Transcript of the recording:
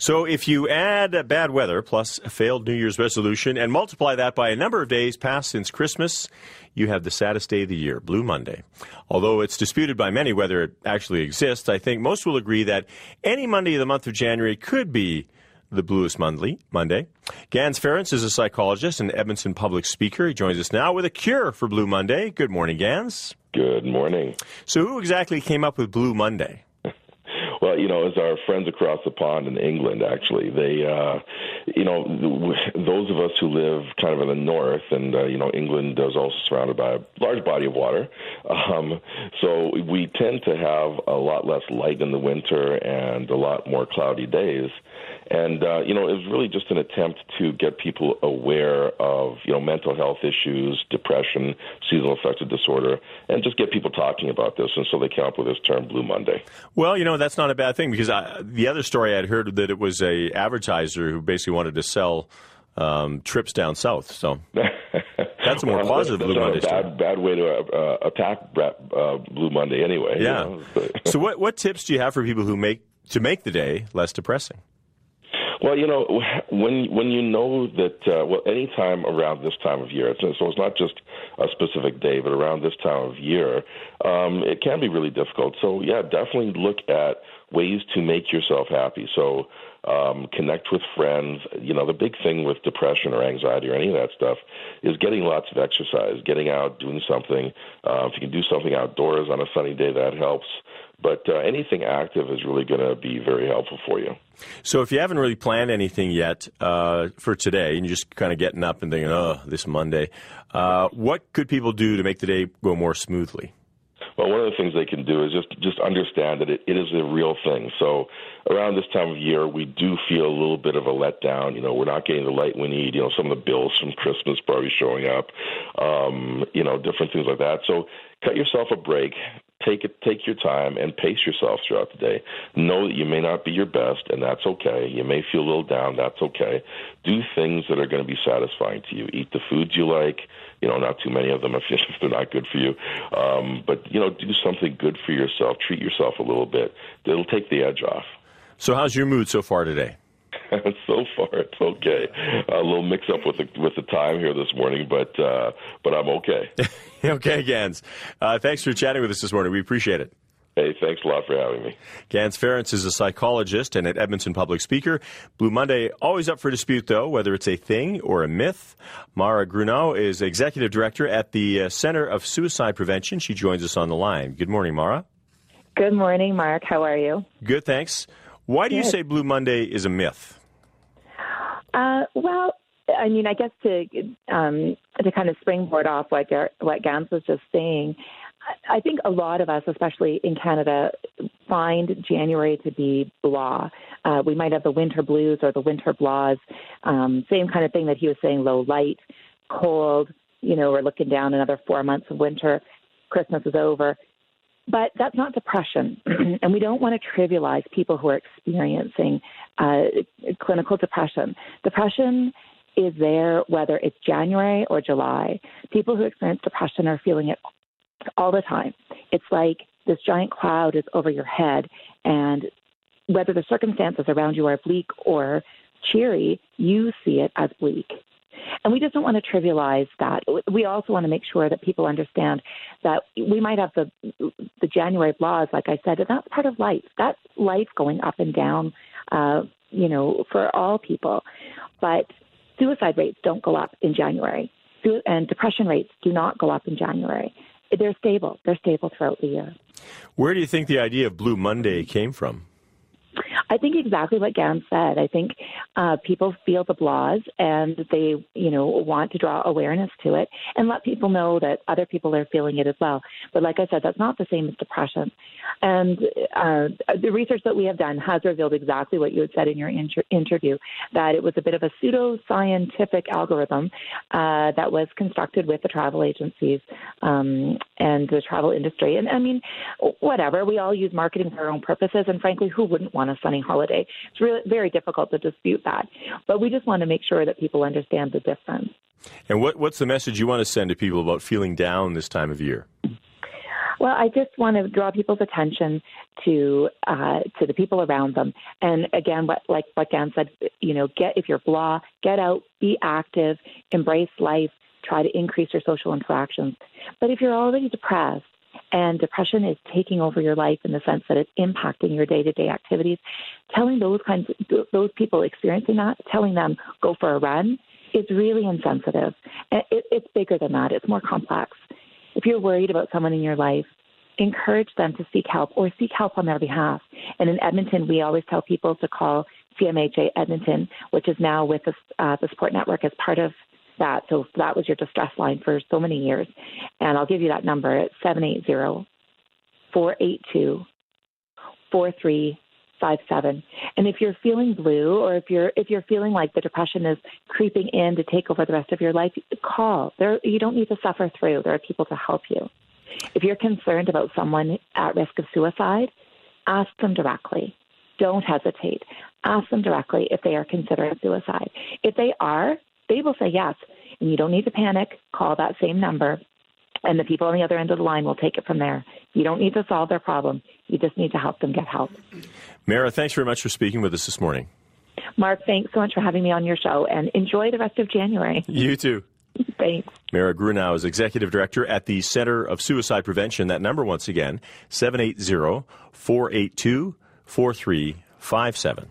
So if you add bad weather plus a failed New Year's resolution and multiply that by a number of days passed since Christmas, you have the saddest day of the year, Blue Monday. Although it's disputed by many whether it actually exists, I think most will agree that any Monday of the month of January could be the bluest Monday. Monday. Ganz Ferance is a psychologist and Edmonton public speaker. He joins us now with a cure for Blue Monday. Good morning, Ganz. Good morning. So, who exactly came up with Blue Monday? You know, as our friends across the pond in England, actually, they, uh, you know, those of us who live kind of in the north, and uh, you know, England is also surrounded by a large body of water, um, so we tend to have a lot less light in the winter and a lot more cloudy days. And uh, you know, it was really just an attempt to get people aware of you know mental health issues, depression, seasonal affective disorder, and just get people talking about this. And so they came up with this term, Blue Monday. Well, you know, that's not a bad thing because I, the other story I'd heard that it was a advertiser who basically wanted to sell um, trips down south. So. That's a more well, positive Blue Monday. Bad, bad way to uh, attack uh, Blue Monday, anyway. Yeah. You know? so, what what tips do you have for people who make to make the day less depressing? Well, you know, when when you know that uh, well, any time around this time of year, so it's not just a specific day, but around this time of year, um, it can be really difficult. So yeah, definitely look at ways to make yourself happy. So um, connect with friends. You know, the big thing with depression or anxiety or any of that stuff is getting lots of exercise, getting out, doing something. Uh, if you can do something outdoors on a sunny day, that helps. But uh, anything active is really going to be very helpful for you. So, if you haven't really planned anything yet uh, for today, and you're just kind of getting up and thinking, "Oh, this Monday," uh, what could people do to make the day go more smoothly? Well, one of the things they can do is just just understand that it, it is a real thing. So around this time of year, we do feel a little bit of a letdown. You know, we're not getting the light we need. You know, some of the bills from Christmas probably showing up. Um, you know, different things like that. So cut yourself a break take it take your time and pace yourself throughout the day. Know that you may not be your best and that's okay. You may feel a little down that's okay. Do things that are going to be satisfying to you. Eat the foods you like. You know not too many of them if, they're not good for you. Um, but you know do something good for yourself. Treat yourself a little bit. It'll take the edge off. So how's your mood so far today? So far it's okay. A little mix up with the with the time here this morning, but uh, but I'm okay. okay, Ganz. Uh, thanks for chatting with us this morning. We appreciate it. Hey, thanks a lot for having me. Ganz Ferance is a psychologist and an Edmonton public speaker. Blue Monday, always up for dispute, though, whether it's a thing or a myth. Mara Grunau is executive director at the uh, Center of Suicide Prevention. She joins us on the line. Good morning, Mara. Good morning, Mark. How are you? Good, thanks. Why do Good. you say Blue Monday is a myth? Uh, well, I mean, I guess to um, to kind of springboard off what Gar- what Ganz was just saying, I think a lot of us, especially in Canada, find January to be blah. Uh, we might have the winter blues or the winter blahs, um, same kind of thing that he was saying: low light, cold. You know, we're looking down another four months of winter. Christmas is over. But that's not depression. and we don't want to trivialize people who are experiencing uh, clinical depression. Depression is there whether it's January or July. People who experience depression are feeling it all the time. It's like this giant cloud is over your head, and whether the circumstances around you are bleak or cheery, you see it as bleak. And we just don't want to trivialize that. We also want to make sure that people understand that we might have the the January blahs, like I said, and that's part of life. That's life going up and down, uh, you know, for all people. But suicide rates don't go up in January, and depression rates do not go up in January. They're stable. They're stable throughout the year. Where do you think the idea of Blue Monday came from? I think exactly what Ganz said. I think uh, people feel the blahs and they, you know, want to draw awareness to it and let people know that other people are feeling it as well. But like I said, that's not the same as depression. And uh, the research that we have done has revealed exactly what you had said in your inter- interview that it was a bit of a pseudo scientific algorithm uh, that was constructed with the travel agencies um, and the travel industry. And I mean, whatever, we all use marketing for our own purposes. And frankly, who wouldn't want a sunny holiday? It's really very difficult to dispute that. But we just want to make sure that people understand the difference. And what, what's the message you want to send to people about feeling down this time of year? Well, I just want to draw people's attention to uh, to the people around them, and again, what like what Dan said, you know, get if you're blah, get out, be active, embrace life, try to increase your social interactions. But if you're already depressed and depression is taking over your life in the sense that it's impacting your day-to-day activities, telling those kinds those people experiencing that, telling them go for a run is really insensitive. It, it's bigger than that. It's more complex. If you're worried about someone in your life, encourage them to seek help or seek help on their behalf. And in Edmonton, we always tell people to call CMHA Edmonton, which is now with the, uh, the support network as part of that. So that was your distress line for so many years. And I'll give you that number. It's 780 482 4357. And if you're feeling blue or if you're if you're feeling like the depression is creeping in to take over the rest of your life, call. There you don't need to suffer through. There are people to help you. If you're concerned about someone at risk of suicide, ask them directly. Don't hesitate. Ask them directly if they are considering suicide. If they are, they will say yes. And you don't need to panic. Call that same number, and the people on the other end of the line will take it from there. You don't need to solve their problem. You just need to help them get help. Mara, thanks very much for speaking with us this morning. Mark, thanks so much for having me on your show, and enjoy the rest of January. You too. Thanks. Mara Grunau is Executive Director at the Center of Suicide Prevention. That number, once again, 780 482 4357.